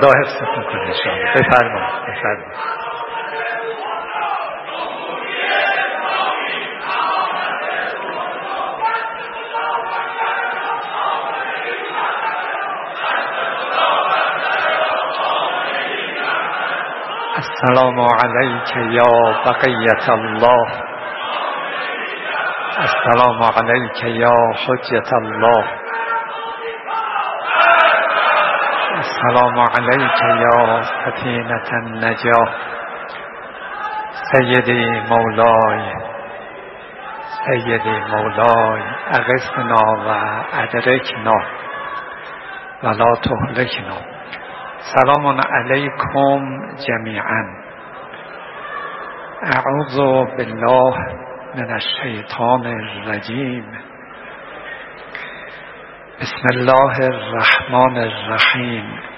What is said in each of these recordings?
خدا حفظتون کنه شما بفرمایید بفرمایید السلام عليك يا بقية الله السلام عليك يا حجة الله السلام عليك يا سفينة النجاة. سيدي مولاي سيدي مولاي أغثنا وأدركنا ولا تهلكنا. سلام علیکم جمیعا اعوذ بالله من الشیطان الرجیم بسم الله الرحمن الرحیم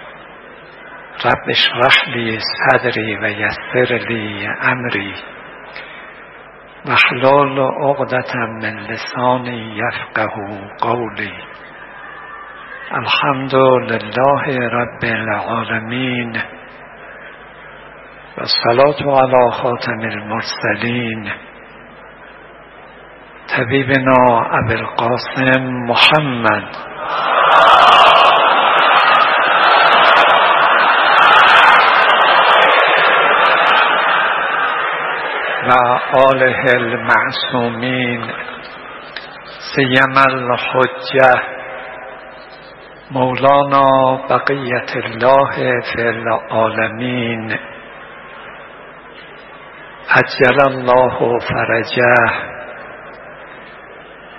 رب اشرح لی صدری و یسر لی امری واحلل عقدة من لسانی یفقه قولی. الحمد لله رب العالمين والصلاة على خاتم المرسلين طبيبنا أبي القاسم محمد. وآله المعصومين سيما الحجة. مولانا بقیت الله فی العالمین. عجل الله فرجه.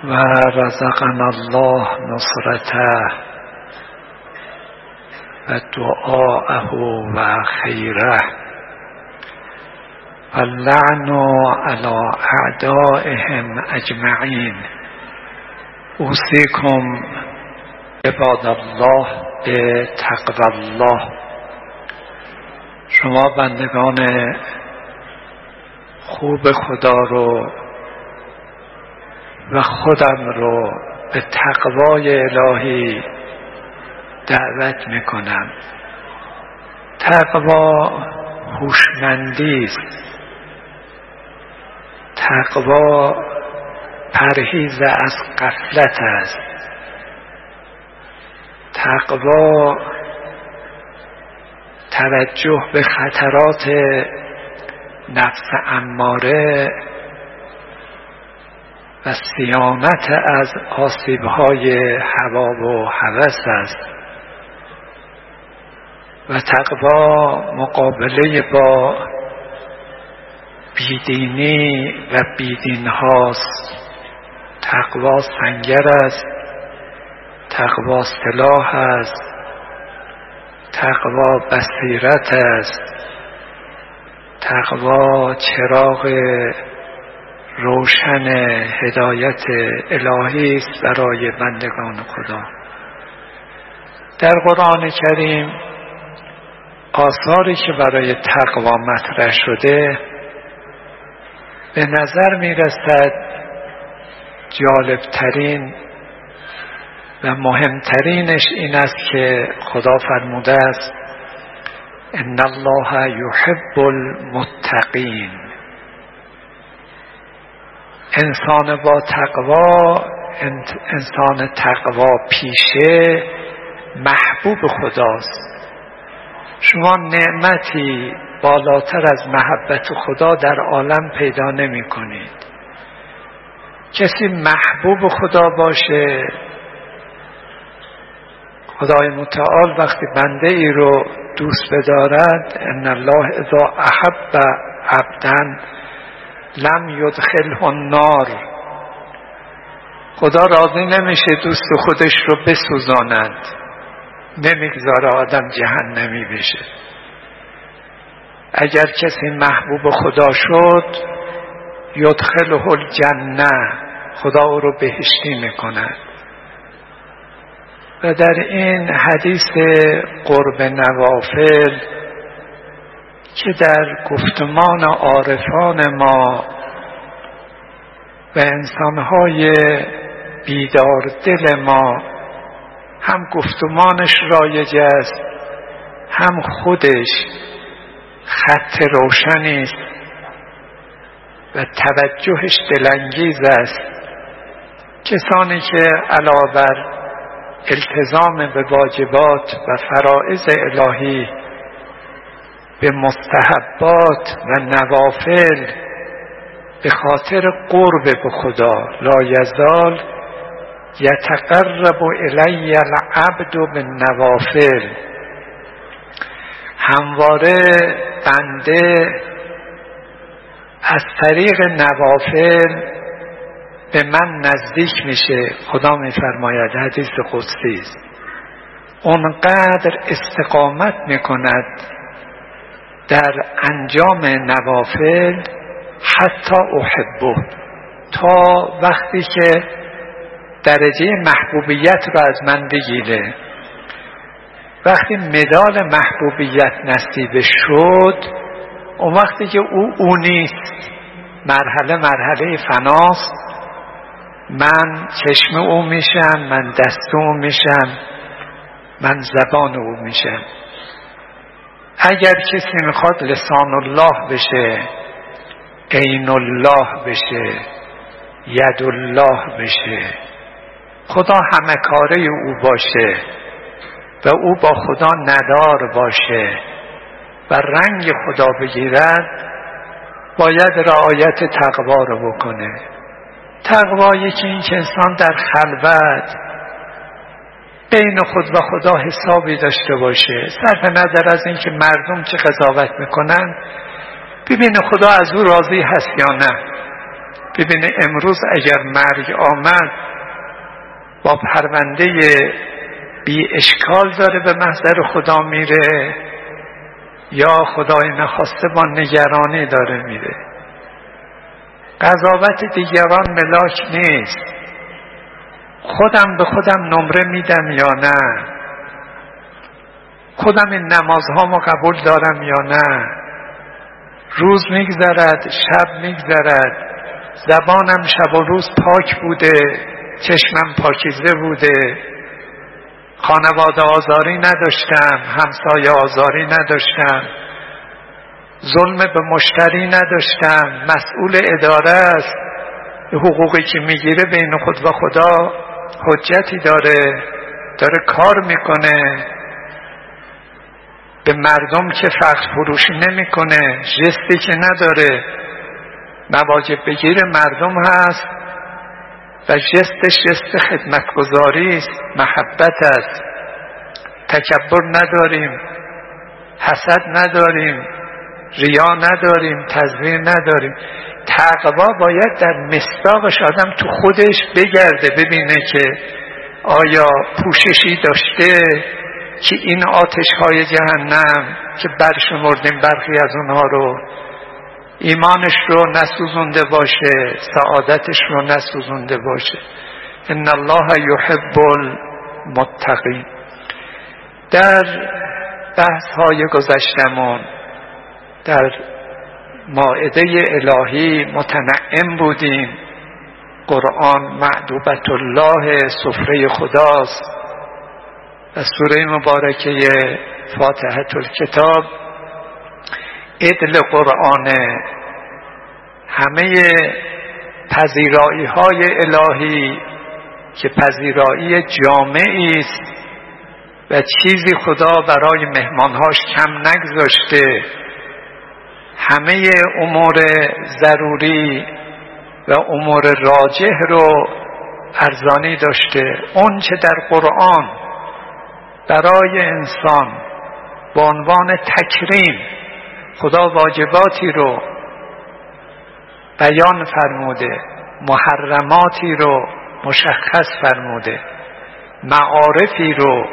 و رزقنا الله نصرته. و دعاءه و خیره. اللعن على اعدائهم اجمعین. اوصیکم عباد الله به تقوی الله. شما بندگان خوب خدا رو و خودم رو به تقوای الهی دعوت می‌کنم. تقوا هوشمندی است. تقوا پرهیز از قفلت است. تقوا توجه به خطرات نفس اماره و سیانت از آسیبهای هوا و هوس است. و تقوا مقابله با بیدینی و بیدین هاست تقوا سنگر است. تقوا سلاح است. تقوا بصیرت است. تقوا چراغ روشن هدایت الهی است برای بندگان خدا. در قرآن کریم آثاری که برای تقوا مطرح شده به نظر می رسد جالبترین و مهمترینش این است که خدا فرموده است ان الله یحب المتقین. انسان با تقوا انسان تقوا پیشه محبوب خداست. شما نعمتی بالاتر از محبت خدا در عالم پیدا نمی کنید کسی محبوب خدا باشه خدای متعال وقتی بنده ای رو دوست بدارد ان الله اذا احب عبدا لم یدخله النار. خدا راضی نمیشه دوست خودش رو بسوزاند. نمی‌گذاره آدم جهنمی بشه. اگر کسی محبوب خدا شد یدخله الجنه خدا او رو بهشتی می‌کند. و در این حدیث قرب نوافل که در گفتمان عارفان ما و انسانهای بیدار دل ما هم گفتمانش رایج است هم خودش خط روشنی است و توجهش دلانگیز است. کسانی که علاوه التزام به واجبات و فرائض الهی به مستحبات و نوافل به خاطر قرب به خدا لا یزال یتقرب الی العبد به نوافل همواره بنده از طریق نوافل به من نزدیک میشه. خدا میفرماید حدیث قدسی است. اونقدر استقامت می‌کند در انجام نوافل حتی احبه. تا وقتی که درجه محبوبیت رو از من بگیره. وقتی مدال محبوبیت نصیب شد اون وقتی که او او نیست مرحله مرحله فناست من چشم او میشم من دست او میشم من زبان او میشم. اگر کسی می‌خواد لسان الله بشه عین الله بشه ید الله بشه خدا همه کاره او باشه. و او با خدا ندار باشه و رنگ خدا بگیرد باید رعایت تقوا رو بکنه. تقوا یکی این که انسان در خلوت بین خود و خدا حسابی داشته باشه. صرف نظر از اینکه مردم چه قضاوت می‌کنن ببینه خدا از او راضی هست یا نه. ببینه امروز اگر مرگ آمد با پرونده بی اشکال داره به محضر خدا میره یا خدای نخواسته با نگرانی داره میره. قضاوت دیگران ملاک نیست. خودم به خودم نمره میدم یا نه؟ خودم این نمازهامو قبول دارم یا نه؟ روز میگذرد شب میگذرد. زبانم شب و روز پاک بوده چشمم پاکیزه بوده. خانواده آزاری نداشتم همسایه آزاری نداشتم. ظلم به مشتری نداشتم. مسئول اداره است. حقوقی که می‌گیره بین خود و خدا حجتی داره داره کار می‌کنه. به مردم که فقر فروشی نمی‌کنه جستی که نداره. مواجب بگیر مردم هست. و جستش جست خدمتگذاری است محبت است. تکبر نداریم حسد نداریم ریا نداریم تزویر نداریم. تقوا باید در مستاقش آدم تو خودش بگرده ببینه که آیا پوششی داشته که این آتش های جهنم که برشمردیم برخی از اونها رو ایمانش رو نسوزونده باشه سعادتش رو نسوزونده باشه. ان الله یحب المتقین. در بحث های گذشتمون در ماعده الهی متنعم بودیم. قرآن معدوبت الله سفره خداست. و سوره مبارکه فاتحه الکتاب ادل قرآن همه پذیرایی های الهی که پذیرایی جامعی است و چیزی خدا برای مهمانهاش کم نگذاشته همه امور ضروری و امور راجح رو ارزانی داشته. اون چه در قرآن برای انسان به عنوان تکریم خدا واجباتی رو بیان فرموده محرماتی رو مشخص فرموده معارفی رو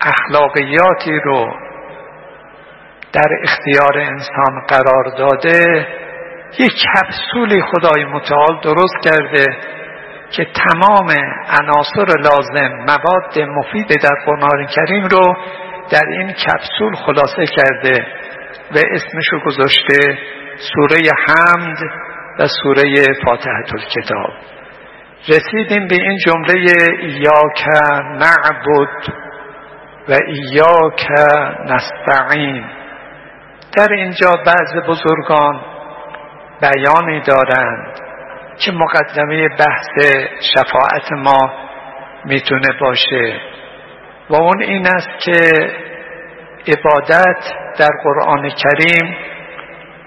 اخلاقیاتی رو در اختیار انسان قرار داده. یک کپسولی خدای متعال درست کرده که تمام عناصر لازم مواد مفید در قرآن کریم رو در این کپسول خلاصه کرده. و اسمشو گذاشته سوره حمد و سوره فاتحه الکتاب رسیدیم به این جمله یاک نعبد و ایاک نستعین. در اینجا بعض بزرگان بیانی دارند که مقدمه بحث شفاعت ما می‌تونه باشه و اون این است که عبادت در قرآن کریم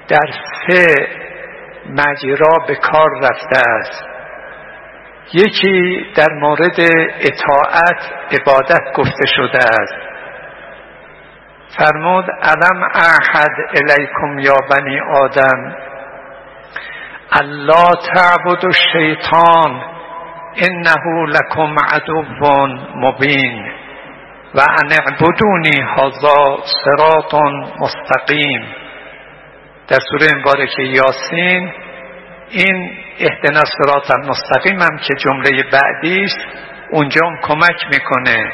در سه مجرا به کار رفته است. یکی در مورد اطاعت عبادت گفته شده است. فرمود علم احد الیکم یا بنی آدم؟ الله تعبد الشیطان انه لکم عدو مبین. و ان اعبدونی هذا صراط مستقیم. در سوره مبارکه یاسین این اهدنا صراط المستقیم هم که جمله بعدی است اونجا هم کمک می‌کنه.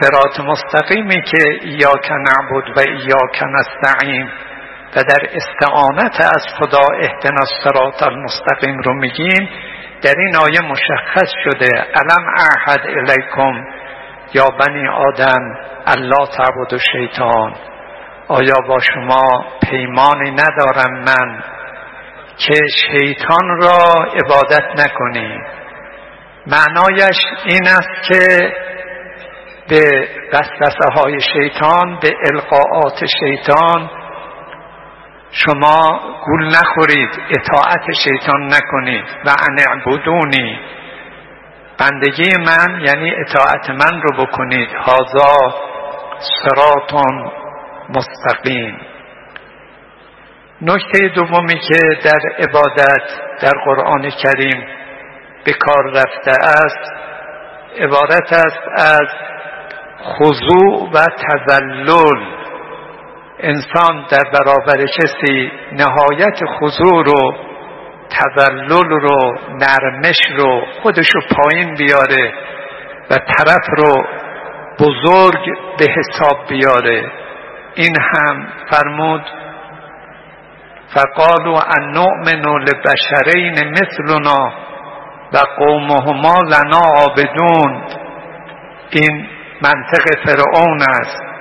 صراط مستقیمی که ایاک نعبد و ایاک نستعین و در استعانت از خدا اهدنا صراط المستقیم رو میگیم. در این آیه مشخص شده علم احد الیکم یا بنی آدم الله تعبد و شیطان آیا با شما پیمانی ندارم من که شیطان را عبادت نکنید معنایش این است که به وسوسه های شیطان به القاعات شیطان شما گول نخورید اطاعت شیطان نکنید. و ان بندگی من یعنی اطاعت من رو بکنید. هازا سراتون مستقیم. نکته دومی که در عبادت در قرآن کریم به کار رفته است عبارت است از خضوع و تذلل. انسان در برابر کسی نهایت خضوع رو تذلل رو نرمش رو خودشو پایین بیاره و طرف رو بزرگ به حساب بیاره. این هم فرمود فقالوا ان نؤمن لبشرین مثلنا و قومهما لنا عابدون. این منطق فرعون است.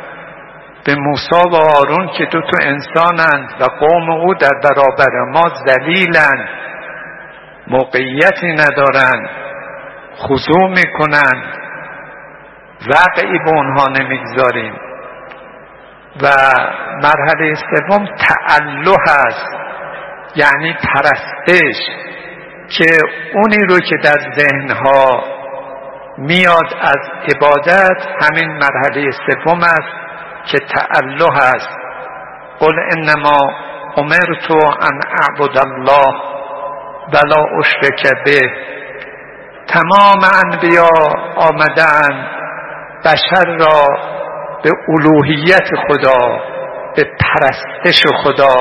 به موسی و آرون که دو تا انسانند و قوم او در برابر ما ذلیلند موقعیتی ندارند خضوع می‌کنند وقعی به اونها نمی‌گذاریم. و مرحله سوم تعله است یعنی پرستش که اونی رو که در ذهنها میاد از عبادت همین مرحله سوم است. که تعله است. قل انما امرت ان اعبد الله ولا اشرک به. تمام انبیا آمدن بشر را به الوهیت خدا به پرستش خدا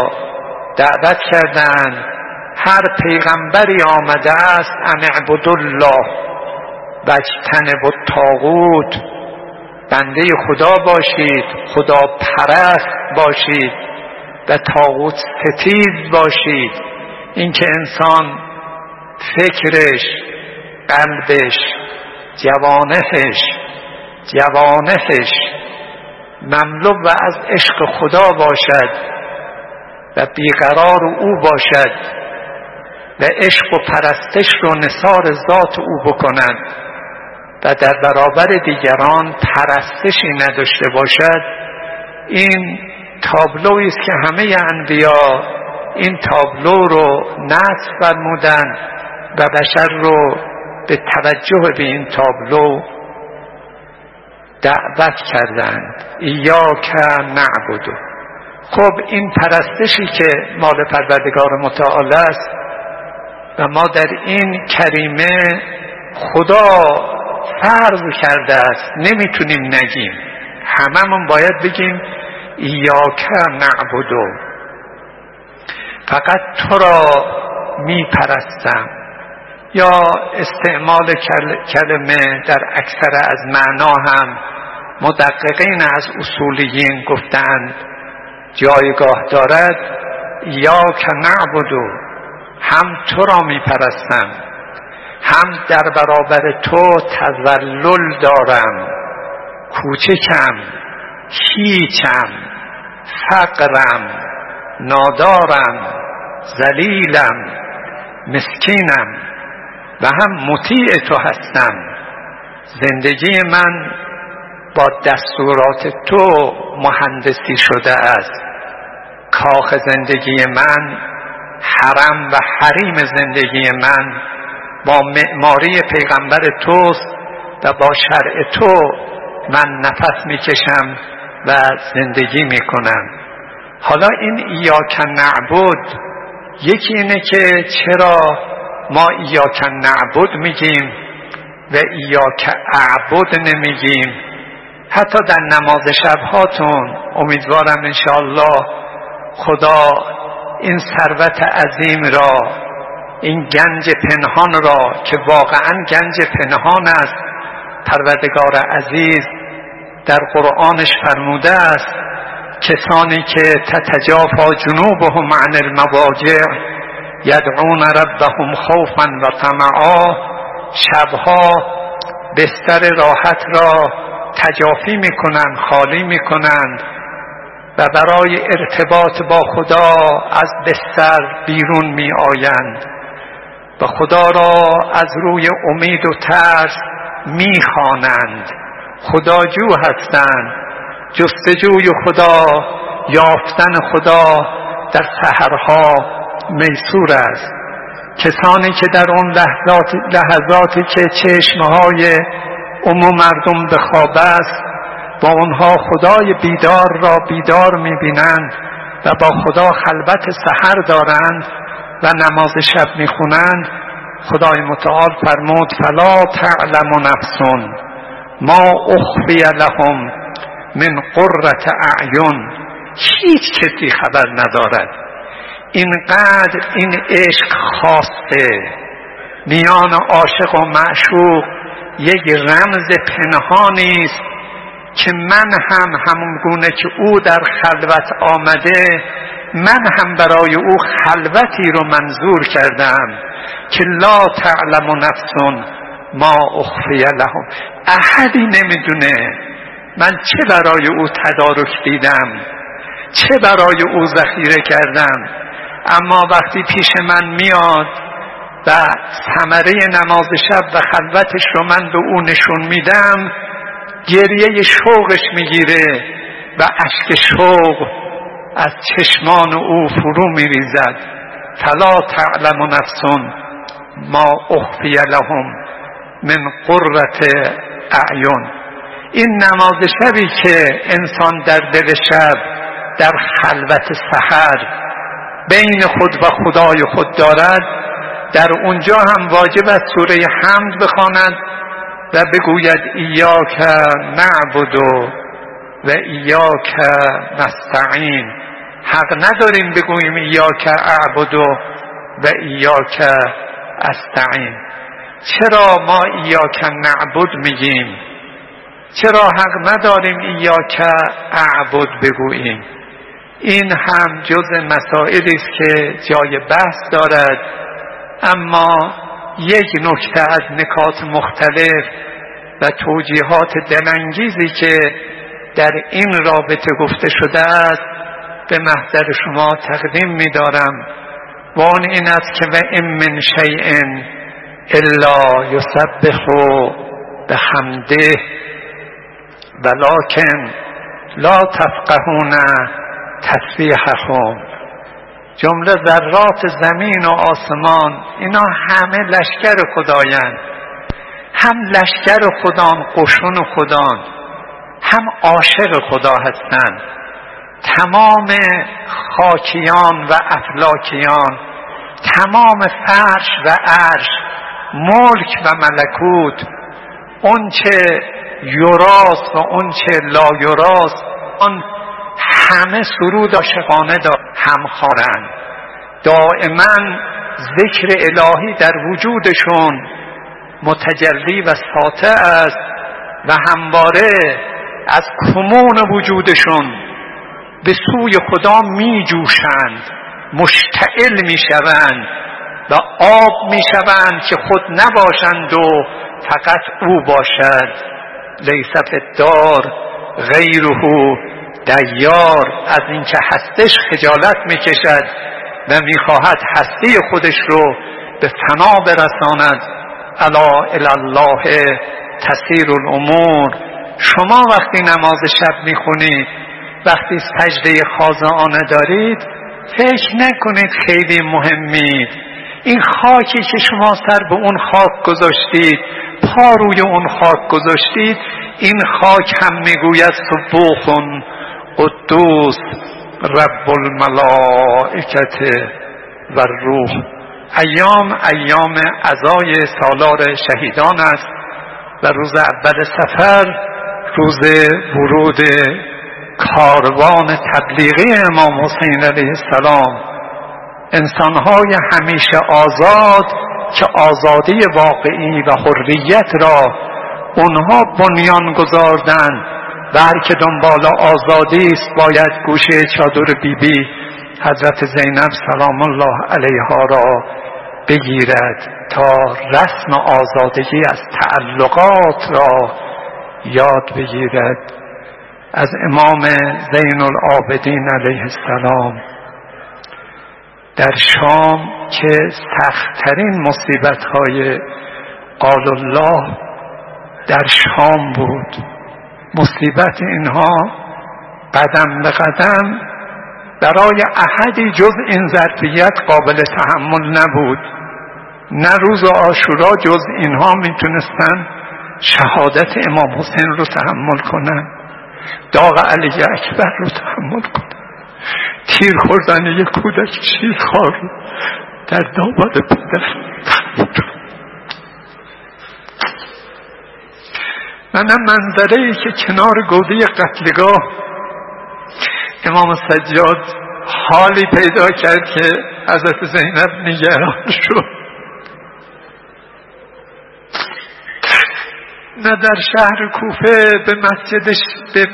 دعوت کردند هر پیغمبری آمده است ان اعبد الله. و اجتنب الطاغوت. بنده خدا باشید خدا پرست باشید و تاغوت ستیز باشید. اینکه انسان فکرش قلبش جوانهش جوانهش مملو و از عشق خدا باشد و بیقرار او باشد و عشق و پرستش رو نصار ذات او بکند. و در برابر دیگران پرستشی نداشته باشد این تابلوی است که همه انبیا این تابلو رو نصب فرمودن و بشر رو به توجه به این تابلو دعوت کردند. که نعبدو خب این پرستشی که مال پروردگار متعال است و ما در این کریمه خدا فرض کرده است. نمی‌تونیم نگیم. هممون باید بگیم ایاک نعبدو فقط تو را میپرستم. یا استعمال کلمه در اکثر از معنا هم مدققین از اصولیین گفتند. جایگاه دارد یا که نعبدو هم تو را میپرستم. هم در برابر تو تذلل دارم. کوچکم هیچم فقرم نادارم زلیلم مسکینم. و هم مطیع تو هستم. زندگی من با دستورات تو مهندسی شده است. کاخ زندگی من حرم و حریم زندگی من با معماری پیغمبر توست و با شرع تو من نفس می‌کشم و زندگی می‌کنم. حالا این ایاک نعبد یکی اینه که چرا ما ایاک نعبد میگیم و ایاک اعبد نمیگیم. حتی در نماز شبهاتون امیدوارم انشاءالله خدا این ثروت عظیم را این گنج پنهان را که واقعا گنج پنهان است پروردگار عزیز در قرآنش فرموده است کسانی که تتجافا جنوبهم عن المواجع یدعون ربهم خوفا و طمعا شبها بستر راحت را تجافی می‌کنند خالی می‌کنند و برای ارتباط با خدا از بستر بیرون می آیند و خدا را از روی امید و ترس می خوانند خداجو هستند. جستجوی خدا یافتن خدا در سهرها میسور است. کسانی که در اون لحظات لحظاتی که چشمهای عموم مردم به خواب است با اونها خدای بیدار را بیدار می‌بینند و با خدا خلوت سحر دارند. و نماز شب می‌خونند خدای متعال فرمود فلا تعلم نفس ما اخفی لهم من قررت اعین. هیچ کسی خبر ندارد. اینقدر این عشق خاصه. میان عاشق و معشوق یک رمز پنهانی است که من هم همون گونه که او در خلوت آمده من هم برای او خلوتی رو منظور کردم که لا تعلم نفس ما اخفی لهم. احدی نمی‌دونه من چه برای او تدارک دیدم چه برای او ذخیره کردم. اما وقتی پیش من میاد و ثمره نماز شب و خلوتش رو من به او نشون میدم گریه شوقش می‌گیره و اشک شوق از چشمان او فرو میریزد. فلا تعلم نفس ما اخفی لهم من قررت اعیون این نماز شبی که انسان در دل شب در خلوت سحر بین خود و خدای خود دارد در اونجا هم واجب است سوره حمد بخواند و بگوید ایاک نعبد و ایاک نستعین. حق نداریم بگوییم ایاک اعبد و ایاک استعین. چرا ما ایاک نعبد میگیم؟ چرا حق نداریم ایاک اعبد بگوییم؟ این هم جز مسائلی است که جای بحث دارد. اما یک نکته از نکات مختلف و توجیهات دلانگیزی که در این رابطه گفته شده است به محضر شما تقدیم می دارم و آن این است که و ام من شیء الا یسبح به حمده ولکن لا تفقهون تسبیحهم جمله ذرات زمین و آسمان اینا همه لشکر خدایند هم لشکر خدان قشون خدان هم عاشق خدا هستند. تمام خاکیان و افلاکیان تمام فرش و عرش ملک و ملکوت اون چه یراست و اون چه لا یراست آن همه سرود عاشقانه همخوارند دائما ذکر الهی در وجودشون متجلی و ساطع است و همواره از کمون وجودشون به سوی خدا می جوشند مشتعل می شوند و آب می شوند که خود نباشند و فقط او باشد. لیس دار غیره دیار. از اینکه هستش خجالت می‌کشد و می‌خواهد هستی خودش رو به فنا برساند. الا الله تسیر الامور. شما وقتی نماز شب می‌خونید وقتی سجده خازانه دارید فکر نکنید خیلی مهمید این خاکی که شما سر به اون خاک گذاشتید پا روی اون خاک گذاشتید این خاک هم می‌گوید سبوخون قدوس رب الملائکت و روح ایام ایام ازای سالار شهیدان است و روز اول سفر روز ورود کاروان تبلیغی امام حسین علیه السلام. انسانهای همیشه آزاد که آزادی واقعی و حریت را اونها بنیان گذاردن. و که دنبال آزادی است باید گوشه چادر بیبی بی حضرت زینب سلام الله علیها را بگیرد تا رسم آزادگی از تعلقات را یاد بگیرد از امام زین العابدین علیه السلام در شام که سختترین مصیبت های قال الله در شام بود. مصیبت اینها قدم به قدم برای احدی جز این ظرفیت قابل تحمل نبود. نه روز آشورا جز اینها می‌تونستن شهادت امام حسین رو تحمل کنن. داغ علی اکبر رو تحمل کنن. تیر خوردن یک کودک شیر خار در داماد پدر منم منظره ای که کنار گوده قتلگاه امام سجاد حالی پیدا کرد که حضرت زینب نگران شد. نه در شهر کوفه به مسجدش به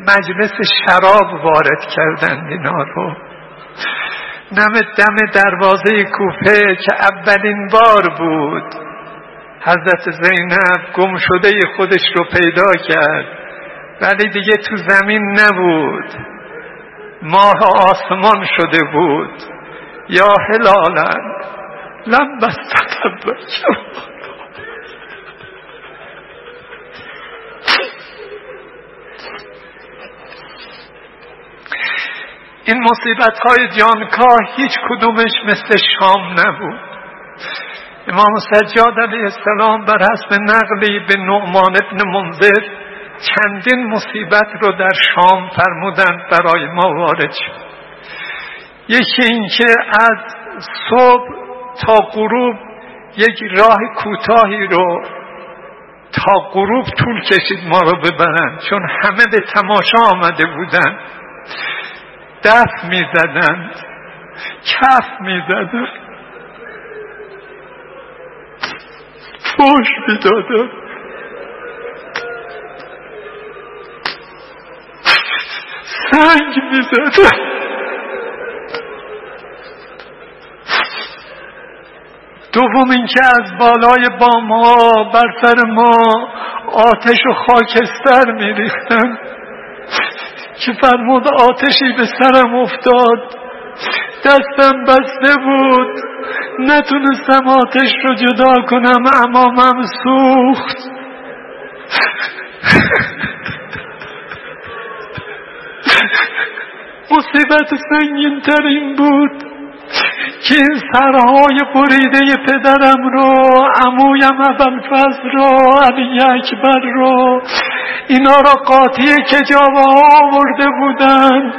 مجلس شراب وارد کردند اینا رو نه دم دروازه کوفه که اولین بار بود. حضرت زینب گم شده خودش رو پیدا کرد. ولی دیگه تو زمین نبود. ماه آسمان شده بود. یا هلالن لم بستت این مصیبت های جانکاه هیچ کدومش مثل شام نبود. امام سجاد علیه السلام بر حسب نقلی به نعمان ابن منذر چندین مصیبت رو در شام فرمودند برای ما وارد شد. یکی اینکه از صبح تا غروب یک راه کوتاهی رو تا غروب طول کشید ما رو ببرند چون همه به تماشا آمده بودند دست می‌زدند. کف می‌زدند. فوش می‌دادند. سنگ می‌زدند. دوم اینکه از بالای بام ها بر سر ما آتش و خاکستر میریختن که فرمود آتشی به سرم افتاد. دستم بسته بود. نتونستم آتش رو جدا کنم امامم سوخت. مصیبت سنگین ترین بود که این سرهای بریده پدرم رو عمویم ابوالفضل رو علی اکبر رو اینا را قاطی کجابه ها آورده بودن؟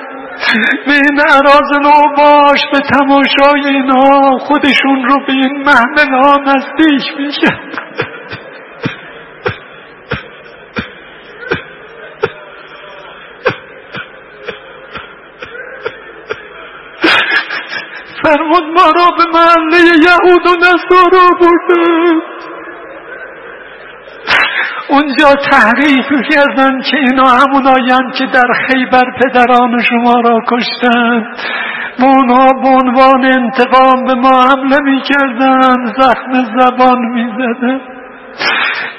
به این عراض باش به تماشای اینا. خودشون رو به این محمل ها نزدیک فرمود ما را به محله یهود و نصارا بردن اونجا تحریف کردن که اینا همون که در خیبر پدران شما را کشتن. و اونها به عنوان انتقام به ما حمله می‌کردن زخم زبان می‌زدن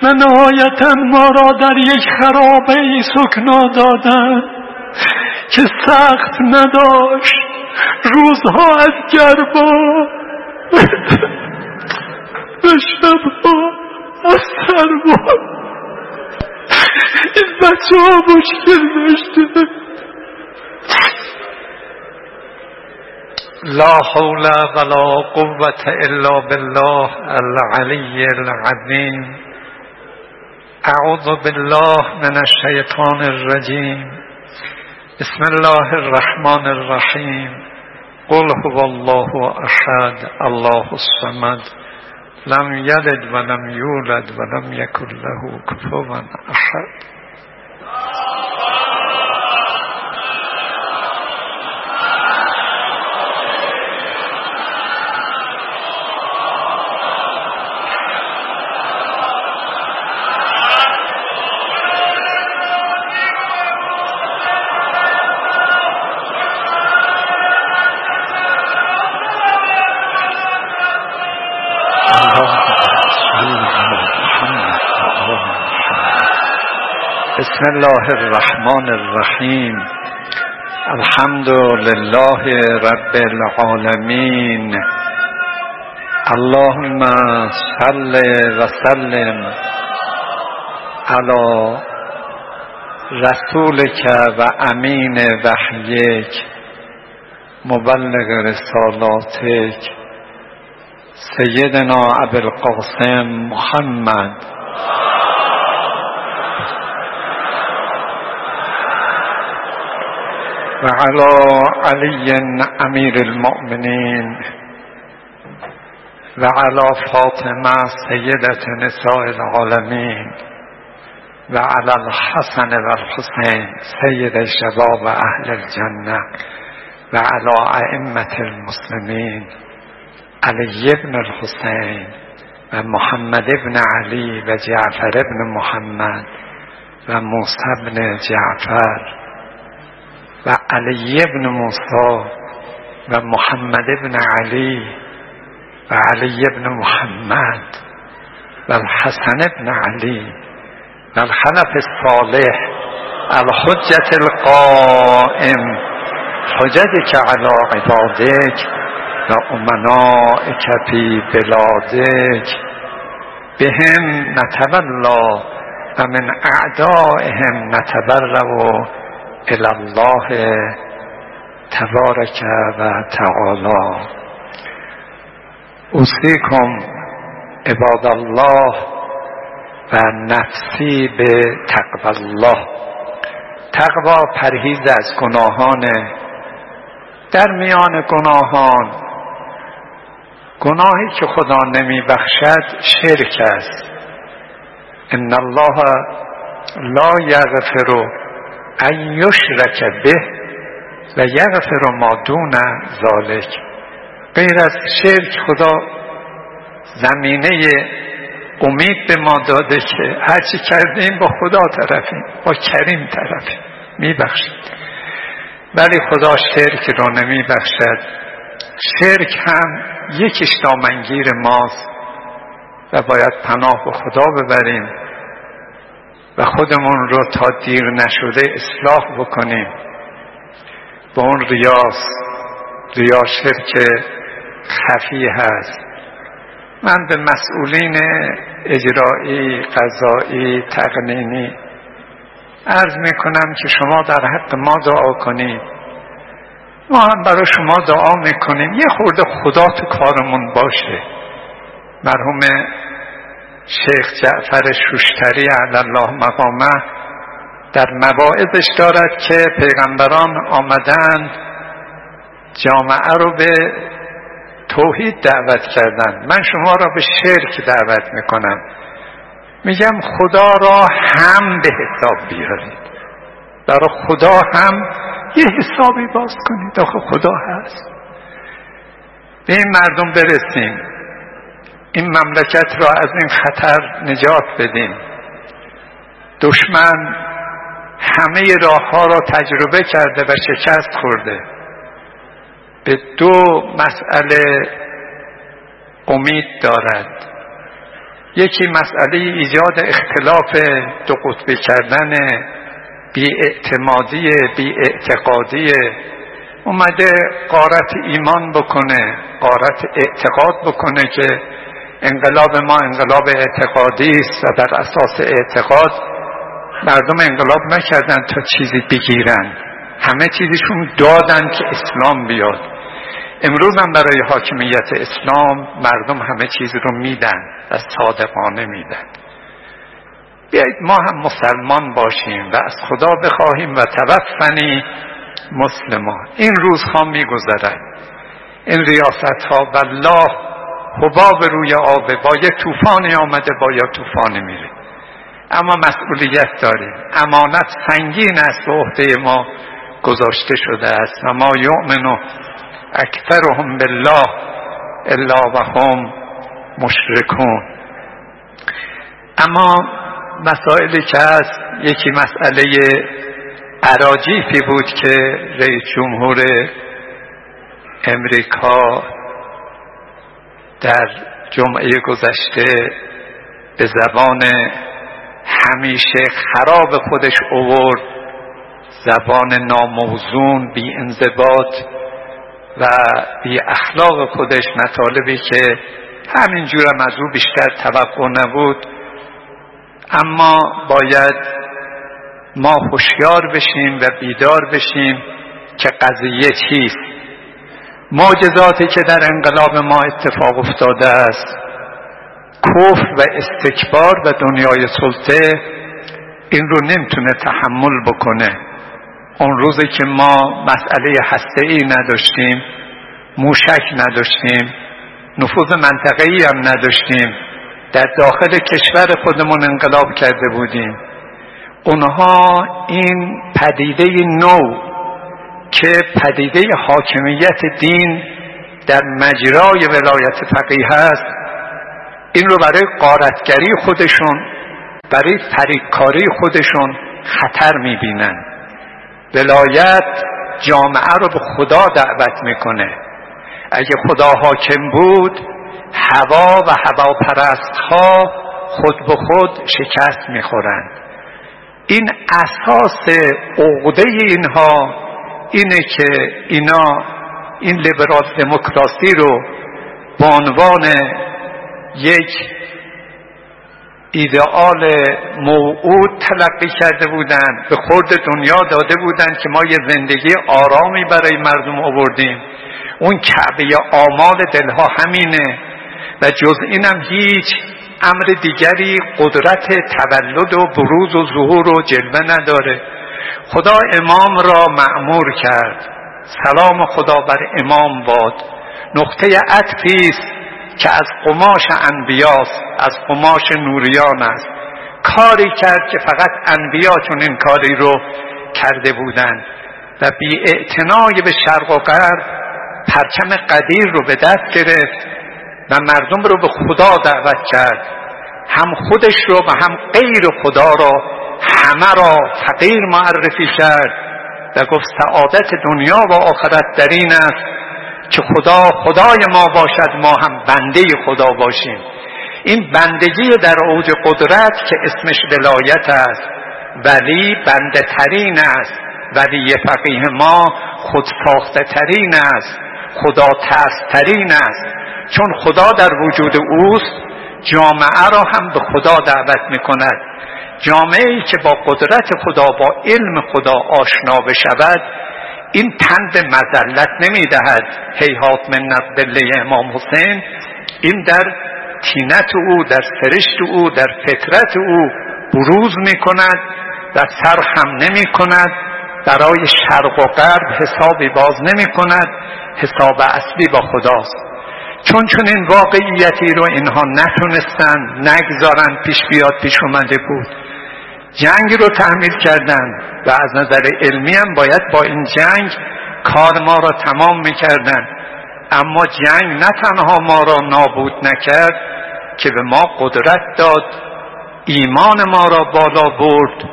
و نهایتا ما را در یک خرابه ای سکنا دادن که سخت نداشت. روزها از گربا و شبها از سرما این بچه ها مشکل داشته لا حول ولا قوة الا بالله العلي العظيم. اعوذ بالله من الشيطان الرجيم. بسم الله الرحمن الرحيم. قل هو الله احد الله الصمد. لم يلد ولم يولد ولم يكن له كفوا احد. بسم الله الرحمن الرحیم. الحمد لله رب العالمین. اللهم صل و سلم علی رسولك و امین وحیک. مبلغ رسالاتک. سیدنا ابوالقاسم محمد. وعلى علي أمير المؤمنين وعلى فاطمة سيدة نساء العالمين وعلى الحسن والحسين سيد شباب أهل الجنة وعلى أئمة المسلمين علي بن الحسين ومحمد بن علي وجعفر بن محمد وموسى بن جعفر علی ابن موسی و محمد ابن علی و علی ابن محمد و الحسن ابن علی و الخلف الصالح الحجة القائم. حجتك على عبادك و امنائك فی بلادك بهم نتولا و من اعدائهم نتبرو الله تبارک و تعالی. اوصیکم عباد الله و نفسی به تقوی الله. تقوا پرهیز از گناهان در میان گناهان. گناهی که خدا نمی بخشد شرک است. ان الله لا یغفر ان یشرک به و یغفر ما دون ذالک غیر از شرک خدا زمینه امید به ما داده که هرچی کردیم با خدا طرفیم با کریم طرفیم. میبخشید. ولی خدا شرک را نمیبخشد. شرک هم یکیش دامنگیر ماست و باید پناه به خدا ببریم. و خودمون رو تا دیر نشده اصلاح بکنیم. با اون ریاس ریا شرک خفی هست. من به مسئولین اجرایی قضایی تقنینی عرض می کنم که شما در حق ما دعا کنید. ما هم برای شما دعا می‌کنیم. یه خورده خدا تو کارمون باشه. مرحوم شیخ جعفر شوشتری علی الله مقامه در مواعظش دارد که پیغمبران آمدن جامعه رو به توحید دعوت کردن من شما را به شرک دعوت می‌کنم. میگم خدا را هم به حساب بیارید. برای خدا هم یه حسابی باز کنید. آخه خدا هست. به این مردم برسیم. این مملکت را از این خطر نجات بدیم دشمن همه راه ها را تجربه کرده و شکست خورده. به دو مسئله امید دارد. یکی مسئله ایجاد اختلاف دو قطبی کردن بی اعتمادی بی اعتقادی اومده قارت ایمان بکنه قارت اعتقاد بکنه که انقلاب ما انقلاب اعتقادی است و در اساس اعتقاد مردم انقلاب نکردن تا چیزی بگیرن. همه چیزشون دادن که اسلام بیاد. امروز هم برای حاکمیت اسلام مردم همه چیز رو میدن و صادقانه میدن. بیایید ما هم مسلمان باشیم و از خدا بخواهیم و توفنی مسلمان. این روزها میگذرد. این ریاست ها والله حباب روی آبه با یه طوفانی آمده با یه طوفانی میره. اما مسئولیت داریم. امانت سنگین است به عهده ما گذاشته شده است. و ما یؤمن اکثرهم بالله الا و هم مشرکون. اما مسائلی که هست یکی مسئله عراجیفی بود که رئیس جمهور امریکا در جمعه گذشته به زبان همیشه خراب خودش اوورد زبان ناموزون بی انضباط و بی اخلاق خودش مطالبی که همینجورم از او بیشتر توقع نبود. اما باید ما هوشیار بشیم و بیدار بشیم که قضیه چیست. معجزاتی که در انقلاب ما اتفاق افتاده است. کفر و استکبار و دنیای سلطه این رو نمی‌تونه تحمل بکنه. اون روزی که ما مسئله هسته ای نداشتیم موشک نداشتیم نفوذ منطقه‌ای هم نداشتیم در داخل کشور خودمون انقلاب کرده بودیم. اونها این پدیده نو که پدیده حاکمیت دین در مجرای ولایت فقیه هست. این رو برای قارتگری خودشون برای فریبکاری خودشون خطر می‌بینن. ولایت جامعه رو به خدا دعوت می‌کنه. اگه خدا حاکم بود هوا و هواپرست ها خود به خود شکست می‌خورند. این اساس عقده اینها اینه که اینا این لیبرال دموکراسی رو به عنوان یک ایدئال موعود تلقی کرده بودند به خورد دنیا داده بودند که ما یه زندگی آرامی برای مردم آوردیم. اون کعبه آمال دلها همینه و جز اینم هیچ امر دیگری قدرت تولد و بروز و ظهور و جلوه نداره. خدا امام را معمور کرد. سلام خدا بر امام باد. نقطه عطفی است که از قماش انبیاست از قماش نوریان است. کاری کرد که فقط انبیا چون این کاری رو کرده بودند و بی به شرق و غرب پرچم قدیر رو به دست گرفت و مردم رو به خدا دعوت کرد. هم خودش رو و هم غیر خدا را همه را فقیر معرفی کرد و گفت سعادت دنیا و آخرت در این است که خدا خدای ما باشد ما هم بنده خدا باشیم. این بندگی در اوج قدرت که اسمش ولایت است ولی بنده ترین است. ولی فقیه ما خود ساخته ترین است خدا ترین است. چون خدا در وجود اوست جامعه را هم به خدا دعوت می کند جامعه ای که با قدرت خدا با علم خدا آشنا بشود این تن به مذلت نمی دهد هیهات من دله امام حسین. این در تینت او در سرشت او در فطرت او بروز می کند و سر هم نمی کند برای شرق و غرب حسابی باز نمی کند حساب اصلی با خداست. چون چون این واقعیتی رو اینها نتونستن نگذارن پیش بیاد پیش اومده بود. جنگ رو تحمیل کردن و از نظر علمی هم باید با این جنگ کار ما را تمام می‌کردن. اما جنگ نه تنها ما را نابود نکرد که به ما قدرت داد ایمان ما را بالا برد.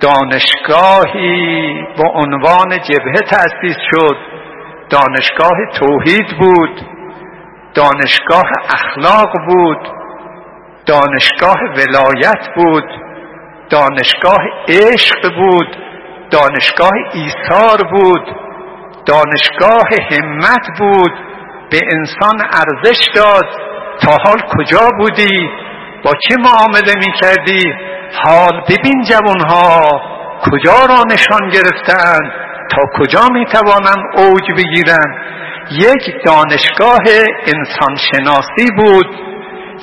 دانشگاهی با عنوان جبهه تأسیس شد. دانشگاه توحید بود. دانشگاه اخلاق بود. دانشگاه ولایت بود. دانشگاه عشق بود دانشگاه ایثار بود دانشگاه همت بود به انسان ارزش داد. تا حال کجا بودی؟ با چه معامله می کردی حال ببین جوانها کجا را نشان گرفتند تا کجا می توانند اوج بگیرند یک دانشگاه انسان شناسی بود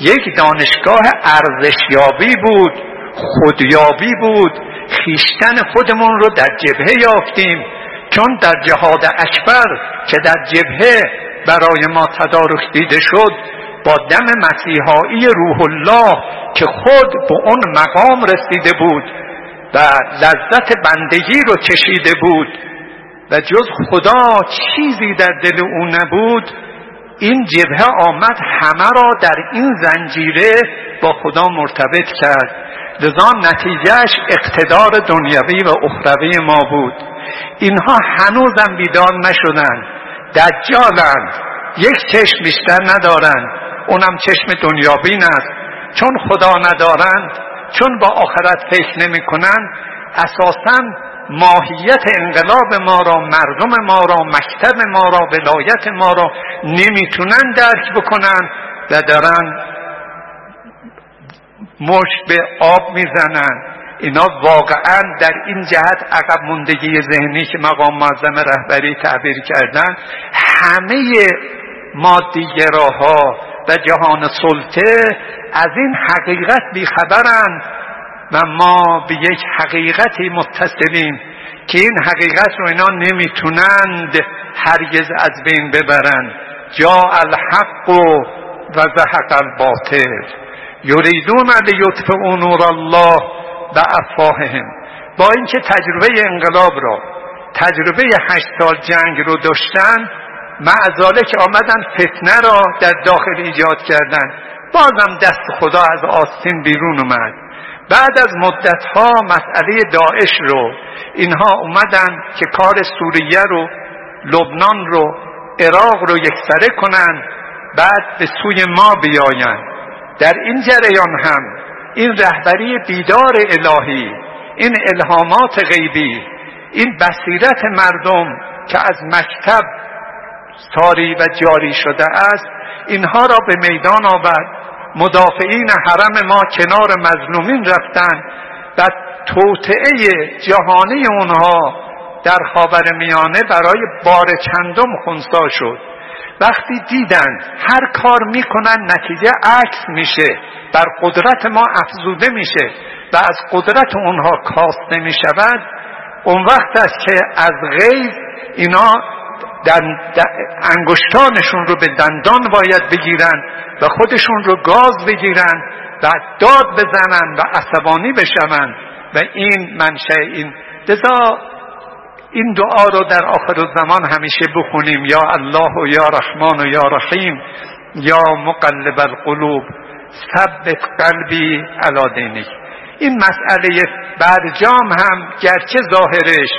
یک دانشگاه ارزشیابی بود. خودیابی بود. خیشتن خودمون رو در جبهه یافتیم. چون در جهاد اکبر که در جبهه برای ما تدارک دیده شد با دم مسیحایی روح الله که خود به اون مقام رسیده بود و لذت بندگی رو کشیده بود و جز خدا چیزی در دل او نبود این جبهه آمد همه را در این زنجیره با خدا مرتبط کرد. لذا نتیجهش اقتدار دنیوی و اخروی ما بود. اینها هنوزم بیدار نشدن دجالند. یک چشم بیشتر ندارند. اونم چشم دنیابین است چون خدا ندارند چون با آخرت فکر نمی کنند اساسا ماهیت انقلاب ما را مردم ما را مکتب ما را ولایت ما را نمی‌تونن درک بکنن و دارن مش به آب می‌زنن. اینا واقعا در این جهت عقب موندگی ذهنی که مقام معظم رهبری تعبیر کردن همه مادیگراها و جهان سلطه از این حقیقت بیخبرند و ما به یک حقیقتی متصلیم که این حقیقت رو اینا نمی‌تونند هرگز از بین ببرند. جا الحق و زهق الباطل. یریدون لیطفئوا نور الله به افواههم با اینکه تجربه انقلاب را تجربه هشت سال جنگ رو داشتن معذاله که آمدن فتنه را در داخل ایجاد کردن. بازم دست خدا از آستین بیرون اومد. بعد از مدت ها مسئله داعش رو اینها اومدن که کار سوریه رو لبنان رو عراق رو یکسره کنن بعد به سوی ما بیاین. در این جریان هم این رهبری بیدار الهی این الهامات غیبی این بصیرت مردم که از مکتب ساری و جاری شده است اینها را به میدان آورد. مدافعین حرم ما کنار مظلومین رفتن و توطعه جهانی اونها در خاور میانه برای بار چندم خونسا شد. وقتی دیدند هر کار می‌کنن نتیجه عکس میشه. بر قدرت ما افزوده میشه و از قدرت اونها کاسته می‌شود اون وقت است که از غیب اینا انگشتانشون رو به دندان باید بگیرن و خودشون رو گاز بگیرن و داد بزنن و عصبانی بشون. و این منشه این. لذا این دعا رو در آخر زمان همیشه بخونیم. یا الله و یا رحمان و یا رحیم. یا مقلب القلوب. ثبت قلبی علا دینی این مسئله برجام هم گرچه ظاهرش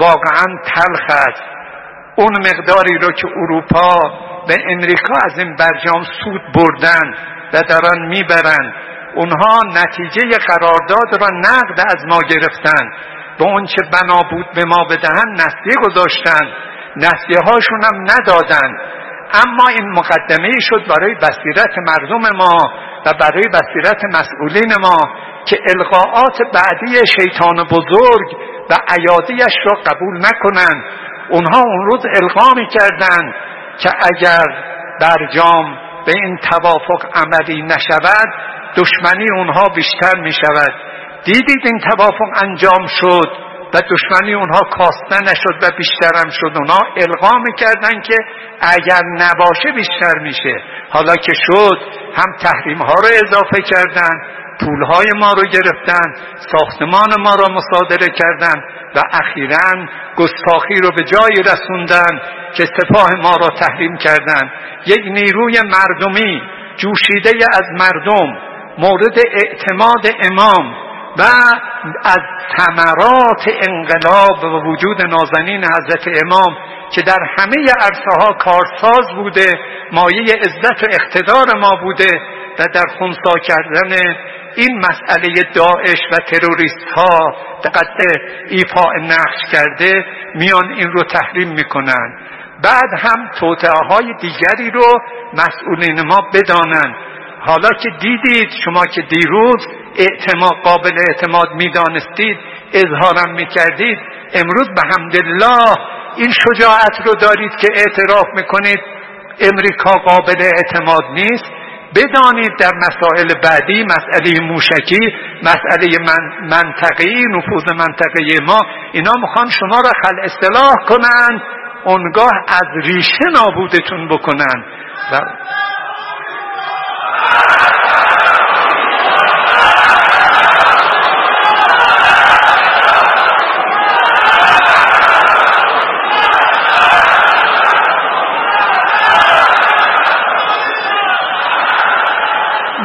واقعا تلخ است. اون مقداری رو که اروپا و امریکا از این برجام سود بردن و دارن می‌برن اونها نتیجه قرارداد را نقد از ما گرفتن. به اون چه بنا بود به ما بدهن نسیه گذاشتن. نسیه هاشون هم ندادن. اما این مقدمه شد برای بصیرت مردم ما و برای بصیرت مسئولین ما که القاعات بعدی شیطان بزرگ و عیادیش را قبول نکنند اونها اون روز القا کردند که اگر برجام به این توافق عملی نشود دشمنی اونها بیشتر می شود دیدید این توافق انجام شد و دشمنی اونها کاسته نشد و بیشترم شد. اونها القا می‌کردن که اگر نباشه بیشتر میشه. حالا که شد هم تحریم ها رو اضافه کردن پولهای ما رو گرفتن ساختمان ما رو مصادره کردن و اخیرا گستاخی رو به جایی رسوندن که سپاه ما را تحریم کردند یک نیروی مردمی جوشیده از مردم مورد اعتماد امام و از ثمرات انقلاب و وجود نازنین حضرت امام که در همه عرصه کارساز بوده مایه عزت و اقتدار ما بوده و در خونسا کردن این مسئله داعش و تروریست ها دقت ایفا نقش کرده میان این رو تحریم می‌کنن. بعد هم توطعه های دیگری رو مسئولین ما بدانند حالا که دیدید شما که دیروز اعتماد قابل اعتماد می‌دانستید اظهارم می‌کردید امروز به حمدالله این شجاعت رو دارید که اعتراف می‌کنید. امریکا قابل اعتماد نیست. بدانید در مسائل بعدی مسئله موشکی مسئله من منطقی نفوذ منطقه ما اینا می‌خوان شما را خل اصلاح کنند اونگاه از ریشه نابودتون بکنن. و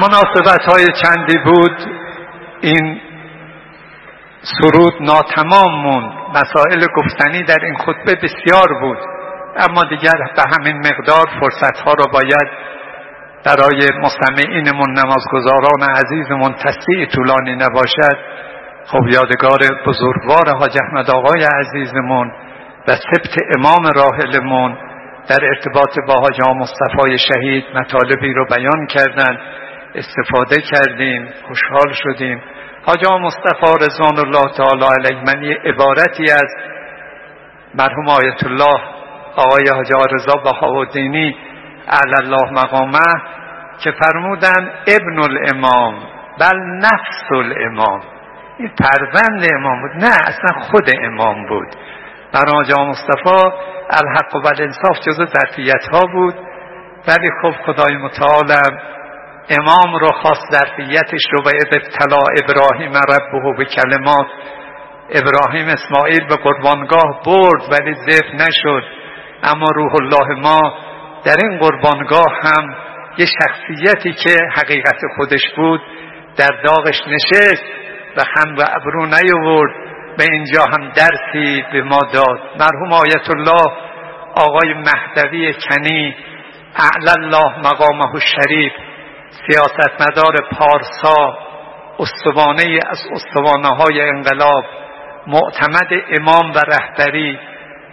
مناسبت های چندی بود. این سرود ناتمام موند. مسائل گفتنی در این خطبه بسیار بود. اما دیگر به همین مقدار فرصت ها را باید برای مستمعینمون نمازگزاران عزیزمون تصدیع طولانی نباشد. خب یادگار بزرگوار حاج احمد آقای عزیزمون و سبت امام راحلمون در ارتباط با حاج مصطفی شهید مطالبی رو بیان کردند. استفاده کردیم خوشحال شدیم. حاج مصطفی رضوان الله تعالی علیه من یه عبارتی از مرحوم آیت الله آقای حاج رضا بهاءالدینی علی الله مقامه که فرمودن ابن الامام بل نفس الامام. این فرزند امام بود. نه اصلا خود امام بود. برای حاج مصطفی الحق و الانصاف جز ظرفیت ها بود. ولی خب خدای متعالم امام رو خواست ظرفیتش رو به ابتلا ابراهیم ربه به کلمات. ابراهیم اسماعیل به قربانگاه برد ولی ذبح نشد. اما روح الله ما در این قربانگاه هم یه شخصیتی که حقیقت خودش بود در داغش نشست و هم و ابرو نیاورد. به اینجا هم درسی به ما داد. مرحوم آیت الله آقای مهدوی کنی اعلی الله مقامه شریف سیاستمدار پارسا استوانه از استوانه های انقلاب معتمد امام و رهبری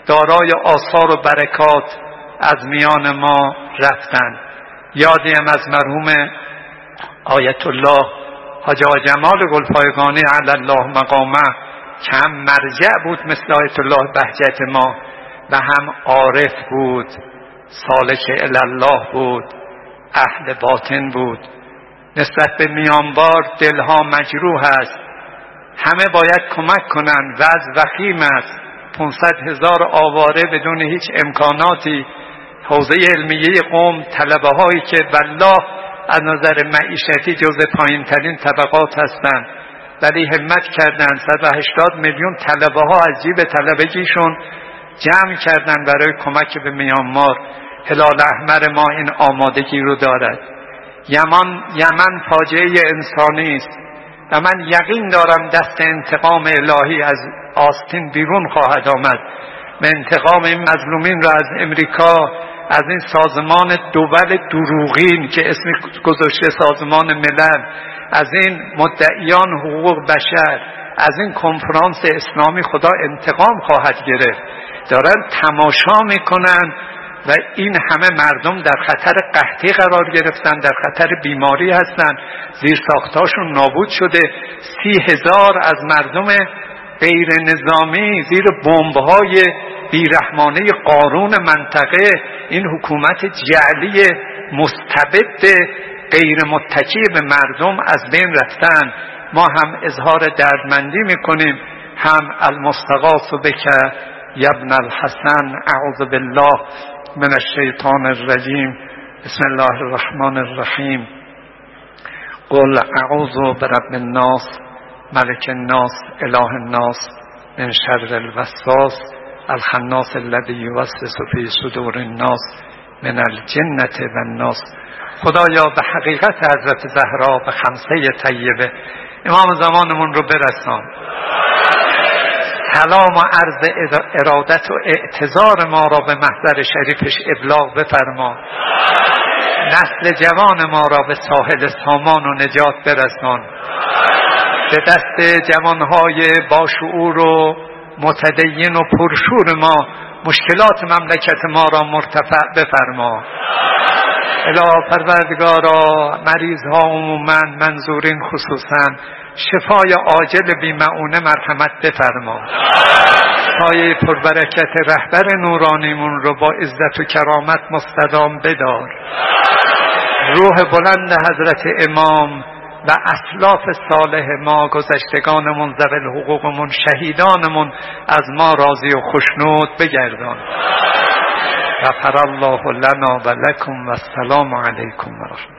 دارای آثار و برکات از میان ما رفتند. یادیم از مرحوم آیت الله حاج جمال گلپایگانی علی الله مقامه که هم مرجع بود مثل آیت الله بهجت ما و هم عارف بود سالک الله بود. اهل باطن بود. نسبت به میانبار دلها مجروح است. همه باید کمک کنند. وضع وخیم است. 500 هزار آواره بدون هیچ امکاناتی. حوزه علمیه قوم طلبه هایی که والله از نظر معیشتی جز پایین ترین طبقات هستند. ولی همت کردند. 180 میلیون طلبه ها از جیب طلبگیشون جمع کردند برای کمک به میانمار هلال احمر ما این آمادگی رو دارد. یمن, یمن فاجعه انسانی است. و من یقین دارم دست انتقام الهی از آستین بیرون خواهد آمد. به انتقام این مظلومین را از امریکا از این سازمان دول دروغین که اسم گذاشته سازمان ملل از این مدعیان حقوق بشر از این کنفرانس اسلامی خدا انتقام خواهد گرفت. دارن تماشا می‌کنن و این همه مردم در خطر قحطی قرار گرفتن در خطر بیماری هستند زیر ساختاشون نابود شده. سی هزار از مردم غیر نظامی زیر بمبهای بیرحمانه قارون منطقه این حکومت جعلی مستبد غیر متکی به مردم از بین رفتن. ما هم اظهار دردمندی می‌کنیم. هم المستغاث بک یبن الحسن اعوذ بالله. من الشیطان الرجیم. بسم الله الرحمن الرحیم. قل اعوذ برب الناس ملک الناس اله الناس من شر الوسواس الخناس الذي يوسوس في صدور الناس من الجنة و الناس خدایا به حقیقت حضرت زهرا به خمسه طیبه امام زمانمون رو برسان. سلام و عرض ارادت و اعتظار ما را به محضر شریفش ابلاغ بفرما. نسل جوان ما را به ساحل سامان و نجات برسان. به دست جوانهای باشعور و متدین و پرشور ما مشکلات مملکت ما را مرتفع بفرما. اله پروردگارا مریض ها عموما منظورین خصوصا شفای عاجل بیمعونه مرحمت بفرما. سایه پربرکت رهبر نورانیمون رو با عزت و کرامت مستدام بدار. روح بلند حضرت امام و اسلاف صالح ما گذشتگانمون زبل حقوقمون شهیدانمون از ما راضی و خشنود بگردان. غفر الله لنا و لکم و السلام علیکم و رحمت